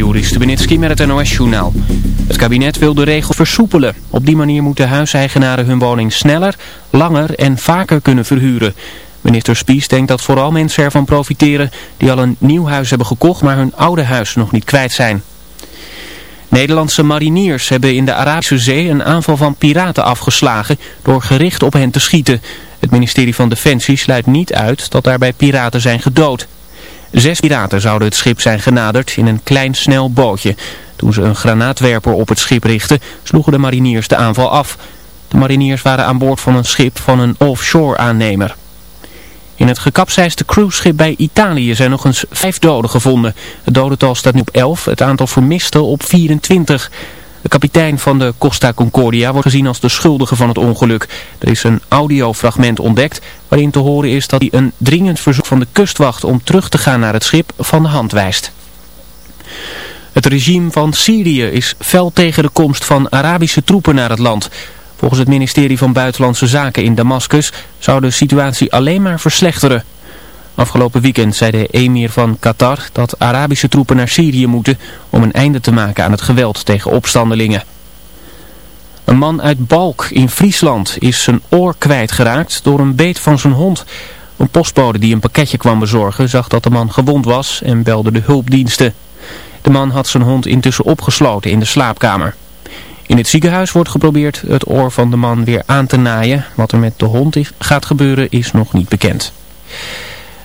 Joris Stubenitski met het NOS-journaal. Het kabinet wil de regels versoepelen. Op die manier moeten huiseigenaren hun woning sneller, langer en vaker kunnen verhuren. Minister Spies denkt dat vooral mensen ervan profiteren die al een nieuw huis hebben gekocht, maar hun oude huis nog niet kwijt zijn. Nederlandse mariniers hebben in de Arabische Zee een aanval van piraten afgeslagen door gericht op hen te schieten. Het ministerie van Defensie sluit niet uit dat daarbij piraten zijn gedood. Zes piraten zouden het schip zijn genaderd in een klein snel bootje. Toen ze een granaatwerper op het schip richtten, sloegen de mariniers de aanval af. De mariniers waren aan boord van een schip van een offshore aannemer. In het gekapseisde cruiseschip bij Italië zijn nog eens vijf doden gevonden. Het dodental staat nu op 11, het aantal vermisten op 24. De kapitein van de Costa Concordia wordt gezien als de schuldige van het ongeluk. Er is een audiofragment ontdekt waarin te horen is dat hij een dringend verzoek van de kustwacht om terug te gaan naar het schip van de hand wijst. Het regime van Syrië is fel tegen de komst van Arabische troepen naar het land. Volgens het ministerie van Buitenlandse Zaken in Damascus zou de situatie alleen maar verslechteren. Afgelopen weekend zei de emir van Qatar dat Arabische troepen naar Syrië moeten om een einde te maken aan het geweld tegen opstandelingen. Een man uit Balk in Friesland is zijn oor kwijtgeraakt door een beet van zijn hond. Een postbode die een pakketje kwam bezorgen zag dat de man gewond was en belde de hulpdiensten. De man had zijn hond intussen opgesloten in de slaapkamer. In het ziekenhuis wordt geprobeerd het oor van de man weer aan te naaien. Wat er met de hond gaat gebeuren is nog niet bekend.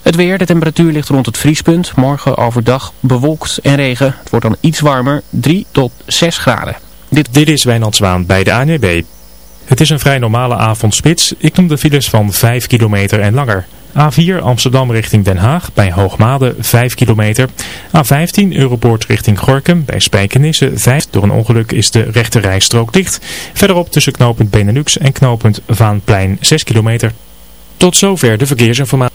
Het weer, de temperatuur ligt rond het vriespunt. Morgen overdag bewolkt en regen. Het wordt dan iets warmer, 3 tot 6 graden. Dit, Dit is Wijnand Zwaan bij de ANWB. Het is een vrij normale avondspits. Ik noem de files van 5 kilometer en langer. A4 Amsterdam richting Den Haag bij Hoogmade 5 kilometer. A15 Europoort richting Gorkum bij Spijkenisse 5. Door een ongeluk is de rechte rijstrook dicht. Verderop tussen knooppunt Benelux en knooppunt Vaanplein 6 kilometer. Tot zover de verkeersinformatie.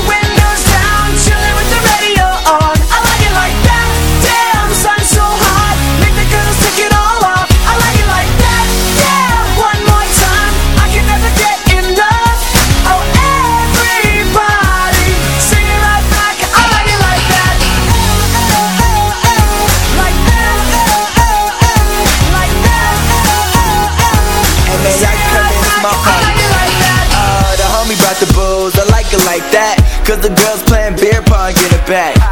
Cause the girls playing beer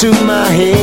To my head.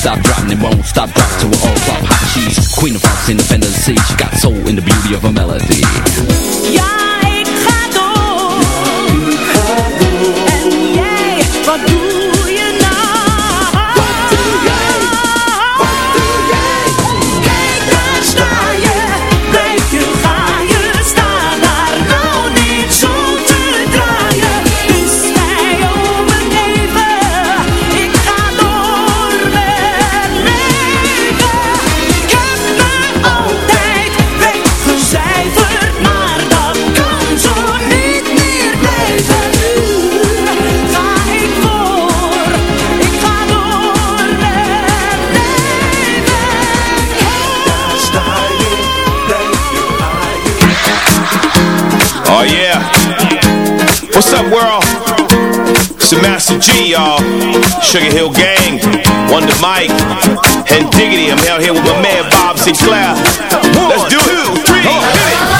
stop dropping, it won't stop drop to an all pop. hot cheese. Queen of Fox, independent sea, she got soul in the beauty of her melody. Yeah, ik ga door. Ik ga door. En jij, wat doe What's up, world? It's the Master Gee, y'all. Sugarhill Gang, Wonder Mike, and Diggity. I'm out here with my man Bob Sinclar. Let's do it. Two, hit it.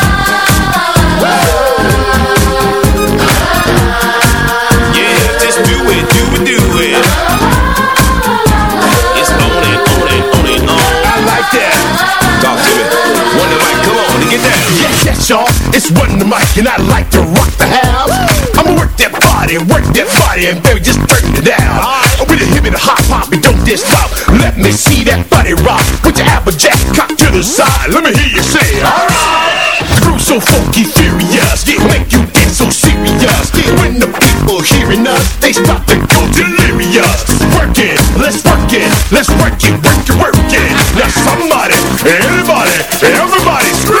It's one the mic and I like to rock the house. I'ma work that body, work that body, and baby, just turn it down. Right. With a hip and a hop hop and don't diss stop. Let me see that body rock. Put your applejack cock to the side. Let me hear you say, alright. The groove so funky, furious, it make you get so serious. When the people hearing us, they start to go delirious. Work it, let's work it, let's work it, work it, work it. Now somebody, anybody, everybody scream!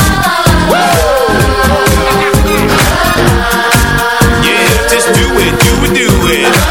Yeah, just do it, do it, do it.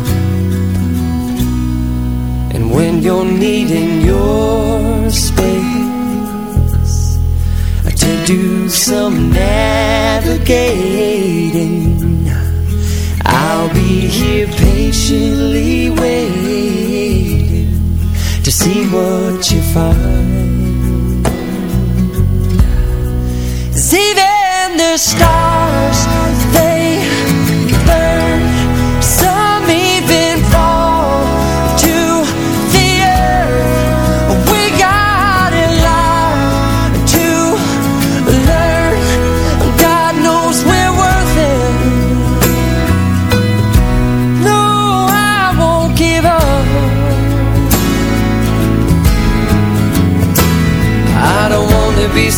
you're needing your space. To do some navigating. I'll be here patiently waiting To see what you find. 'Cause even the stars,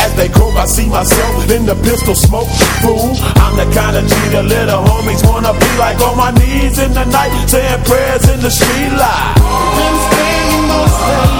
As they croak, I see myself in the pistol smoke. Fool, I'm the kind of G the little homies wanna be like on my knees in the night, saying prayers in the street light. Been spending most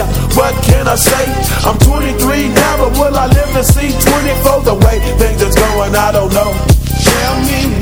What can I say? I'm 23 now, but will I live to see 24? The way things are going, I don't know. Tell me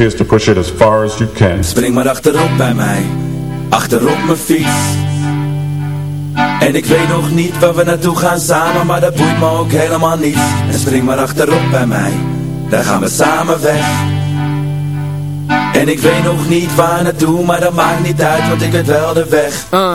is to push it as far as you can. Spring maar achterop bij mij, achterop mijn fiets. En ik weet nog niet waar we naartoe gaan samen, maar dat boeit me ook helemaal niet. En spring maar achterop bij mij, daar gaan we samen weg. En ik weet nog niet waar naartoe, maar dat maakt niet uit, want ik weet wel de weg. Uh.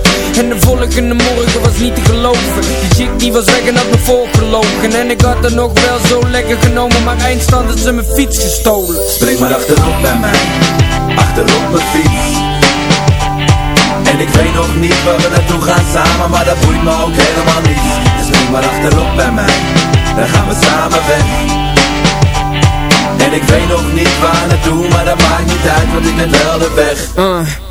en de volgende morgen was niet te geloven. Die chick die was weg en had me voorgelogen. En ik had er nog wel zo lekker genomen Maar eindstand had ze mijn fiets gestolen. Spring maar achterop bij mij. Achterop mijn fiets. En ik weet nog niet waar we naartoe gaan samen Maar dat boeit me ook helemaal niet. Dus spring maar achterop bij mij. Dan gaan we samen weg. En ik weet nog niet waar naartoe Maar dat maakt niet uit want ik ben wel de weg. Uh.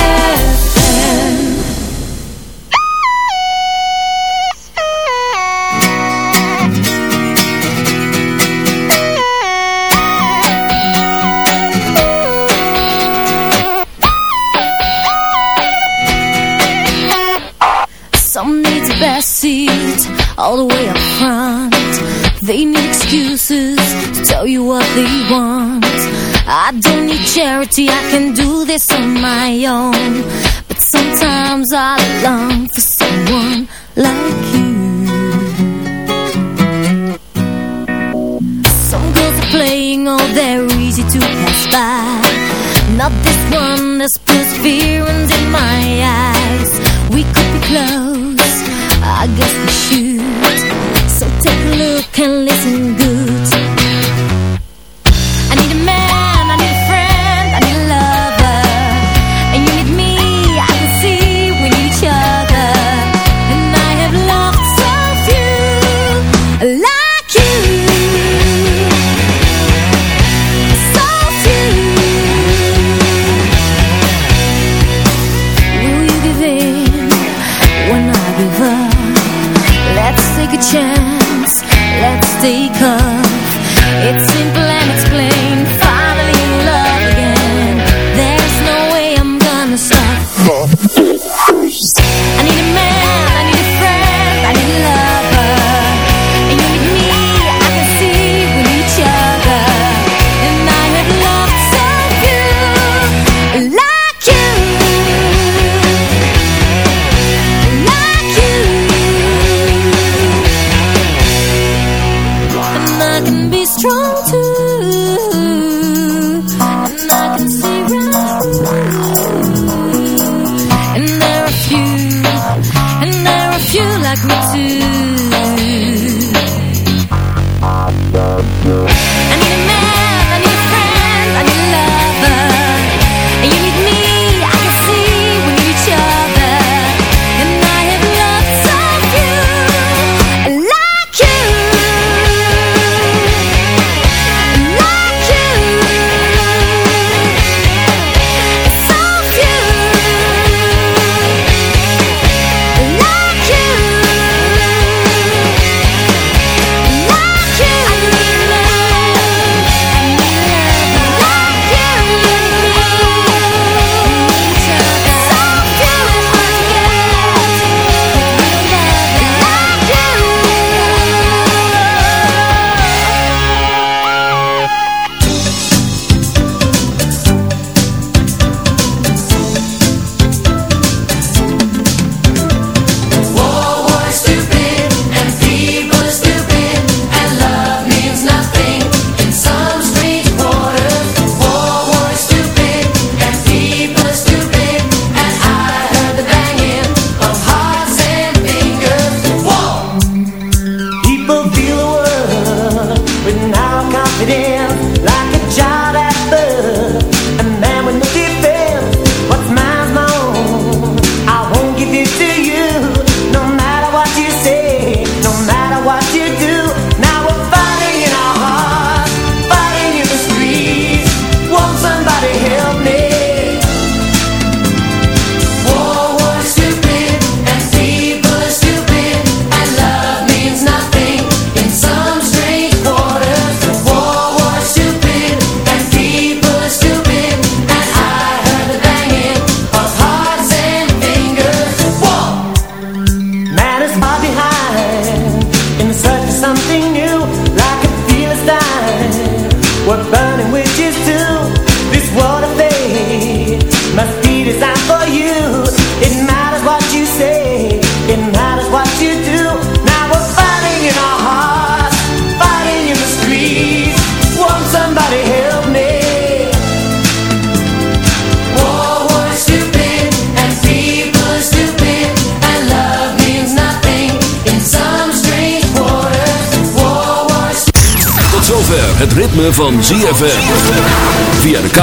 Zie I